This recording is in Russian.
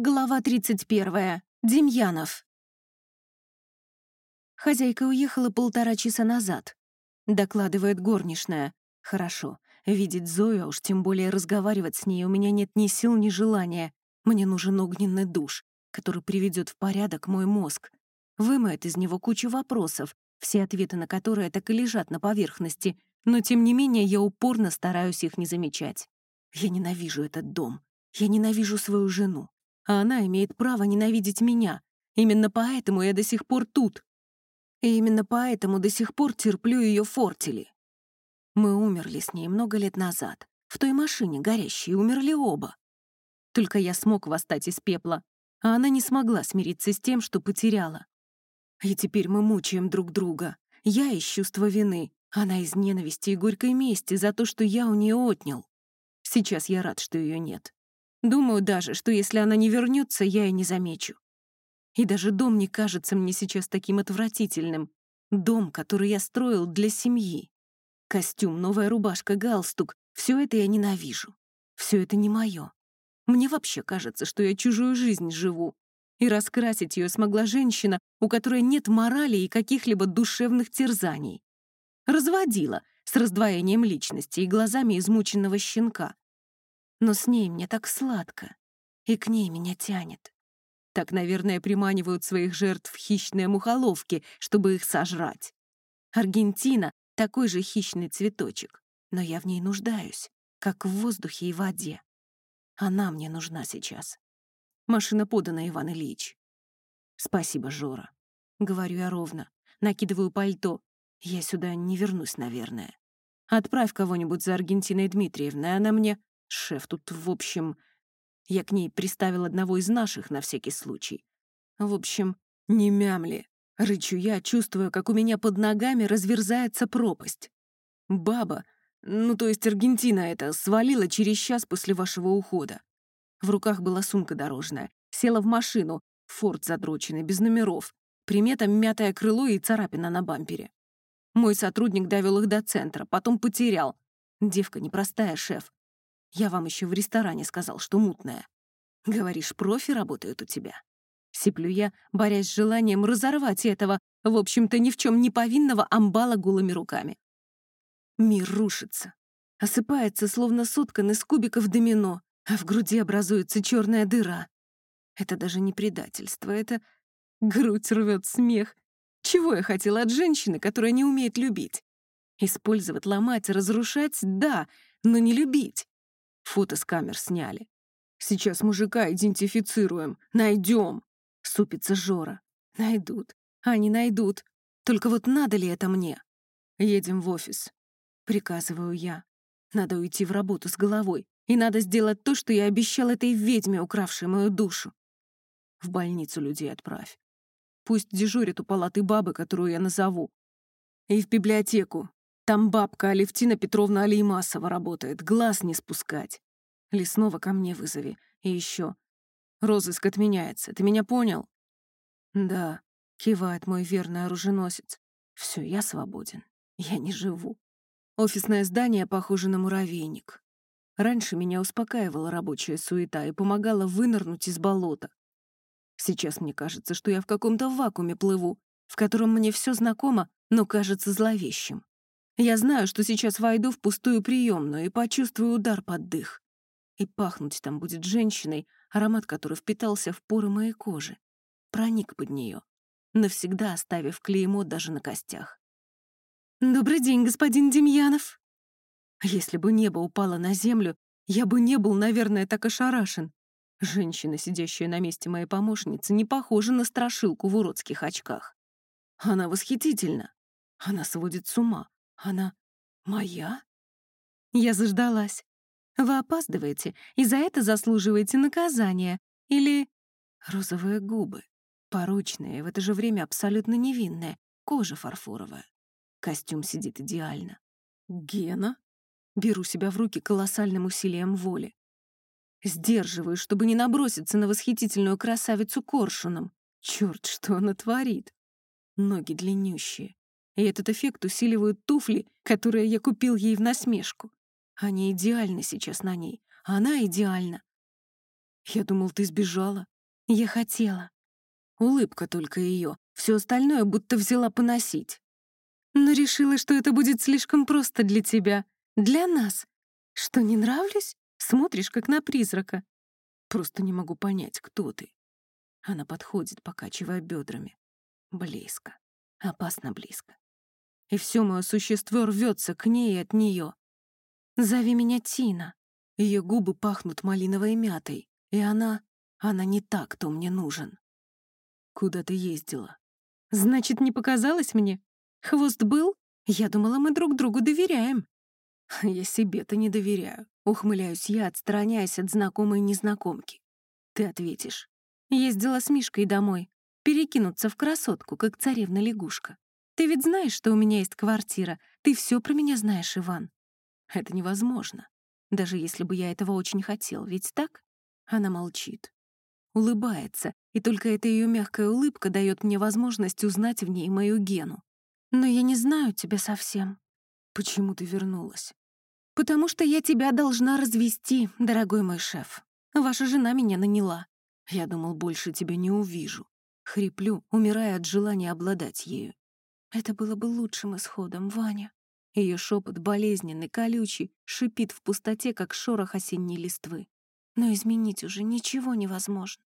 Глава 31. Демьянов. Хозяйка уехала полтора часа назад. Докладывает горничная. Хорошо. Видеть Зою, а уж тем более разговаривать с ней, у меня нет ни сил, ни желания. Мне нужен огненный душ, который приведет в порядок мой мозг. Вымоет из него кучу вопросов, все ответы на которые так и лежат на поверхности, но тем не менее я упорно стараюсь их не замечать. Я ненавижу этот дом. Я ненавижу свою жену а она имеет право ненавидеть меня. Именно поэтому я до сих пор тут. И именно поэтому до сих пор терплю ее фортили. Мы умерли с ней много лет назад. В той машине горящей умерли оба. Только я смог восстать из пепла, а она не смогла смириться с тем, что потеряла. И теперь мы мучаем друг друга. Я из чувства вины, она из ненависти и горькой мести за то, что я у нее отнял. Сейчас я рад, что ее нет. Думаю даже, что если она не вернется, я и не замечу. И даже дом не кажется мне сейчас таким отвратительным. Дом, который я строил для семьи. Костюм, новая рубашка, галстук — все это я ненавижу. Все это не мое. Мне вообще кажется, что я чужую жизнь живу. И раскрасить ее смогла женщина, у которой нет морали и каких-либо душевных терзаний. Разводила с раздвоением личности и глазами измученного щенка. Но с ней мне так сладко, и к ней меня тянет. Так, наверное, приманивают своих жертв хищные мухоловки, чтобы их сожрать. Аргентина — такой же хищный цветочек, но я в ней нуждаюсь, как в воздухе и воде. Она мне нужна сейчас. Машина подана, Иван Ильич. Спасибо, Жора. Говорю я ровно. Накидываю пальто. Я сюда не вернусь, наверное. Отправь кого-нибудь за Аргентиной Дмитриевной, она мне... Шеф тут, в общем... Я к ней приставил одного из наших на всякий случай. В общем, не мямли. Рычу я, чувствуя, как у меня под ногами разверзается пропасть. Баба, ну то есть Аргентина эта, свалила через час после вашего ухода. В руках была сумка дорожная. Села в машину, форт задроченный, без номеров. Приметом мятое крыло и царапина на бампере. Мой сотрудник довел их до центра, потом потерял. Девка непростая, шеф. Я вам еще в ресторане сказал, что мутная. Говоришь, профи работают у тебя. Сиплю я, борясь с желанием разорвать этого, в общем-то, ни в чем не повинного амбала голыми руками. Мир рушится. Осыпается, словно соткан из кубиков домино, а в груди образуется черная дыра. Это даже не предательство, это грудь рвет смех. Чего я хотела от женщины, которая не умеет любить? Использовать, ломать, разрушать — да, но не любить. Фото с камер сняли. Сейчас мужика идентифицируем. Найдем. Супится Жора. Найдут. Они найдут. Только вот надо ли это мне? Едем в офис. Приказываю я. Надо уйти в работу с головой. И надо сделать то, что я обещал этой ведьме, укравшей мою душу. В больницу людей отправь. Пусть дежурят у палаты бабы, которую я назову. И в библиотеку. Там бабка Алевтина Петровна Алеймасова работает. Глаз не спускать. Лесного ко мне вызови. И еще. Розыск отменяется. Ты меня понял? Да, кивает мой верный оруженосец. Все, я свободен. Я не живу. Офисное здание похоже на муравейник. Раньше меня успокаивала рабочая суета и помогала вынырнуть из болота. Сейчас мне кажется, что я в каком-то вакууме плыву, в котором мне все знакомо, но кажется зловещим. Я знаю, что сейчас войду в пустую приемную и почувствую удар под дых. И пахнуть там будет женщиной, аромат которой впитался в поры моей кожи, проник под нее, навсегда оставив клеймо даже на костях. «Добрый день, господин Демьянов!» Если бы небо упало на землю, я бы не был, наверное, так ошарашен. Женщина, сидящая на месте моей помощницы, не похожа на страшилку в уродских очках. Она восхитительна. Она сводит с ума. Она моя? Я заждалась. Вы опаздываете, и за это заслуживаете наказания. Или розовые губы, порочные, в это же время абсолютно невинные, кожа фарфоровая. Костюм сидит идеально. Гена? Беру себя в руки колоссальным усилием воли. Сдерживаю, чтобы не наброситься на восхитительную красавицу коршуном. Черт, что она творит. Ноги длиннющие, и этот эффект усиливают туфли, которые я купил ей в насмешку. Они идеальны сейчас на ней, а она идеальна. Я думал, ты сбежала. Я хотела. Улыбка только ее, все остальное будто взяла поносить. Но решила, что это будет слишком просто для тебя, для нас. Что, не нравлюсь? Смотришь, как на призрака. Просто не могу понять, кто ты. Она подходит, покачивая бедрами. Близко. Опасно близко. И все мое существо рвется к ней и от нее. Зови меня Тина. Ее губы пахнут малиновой мятой, и она... Она не та, кто мне нужен. Куда ты ездила? Значит, не показалось мне? Хвост был? Я думала, мы друг другу доверяем. Я себе-то не доверяю. Ухмыляюсь я, отстраняясь от знакомой незнакомки. Ты ответишь. Ездила с Мишкой домой. Перекинуться в красотку, как царевна-лягушка. Ты ведь знаешь, что у меня есть квартира. Ты все про меня знаешь, Иван. Это невозможно. Даже если бы я этого очень хотел, ведь так? Она молчит. Улыбается, и только эта ее мягкая улыбка дает мне возможность узнать в ней мою Гену. Но я не знаю тебя совсем. Почему ты вернулась? Потому что я тебя должна развести, дорогой мой шеф. Ваша жена меня наняла. Я думал, больше тебя не увижу. Хриплю, умирая от желания обладать ею. Это было бы лучшим исходом, Ваня. Ее шепот болезненный, колючий, шипит в пустоте, как шорох осенней листвы. Но изменить уже ничего невозможно.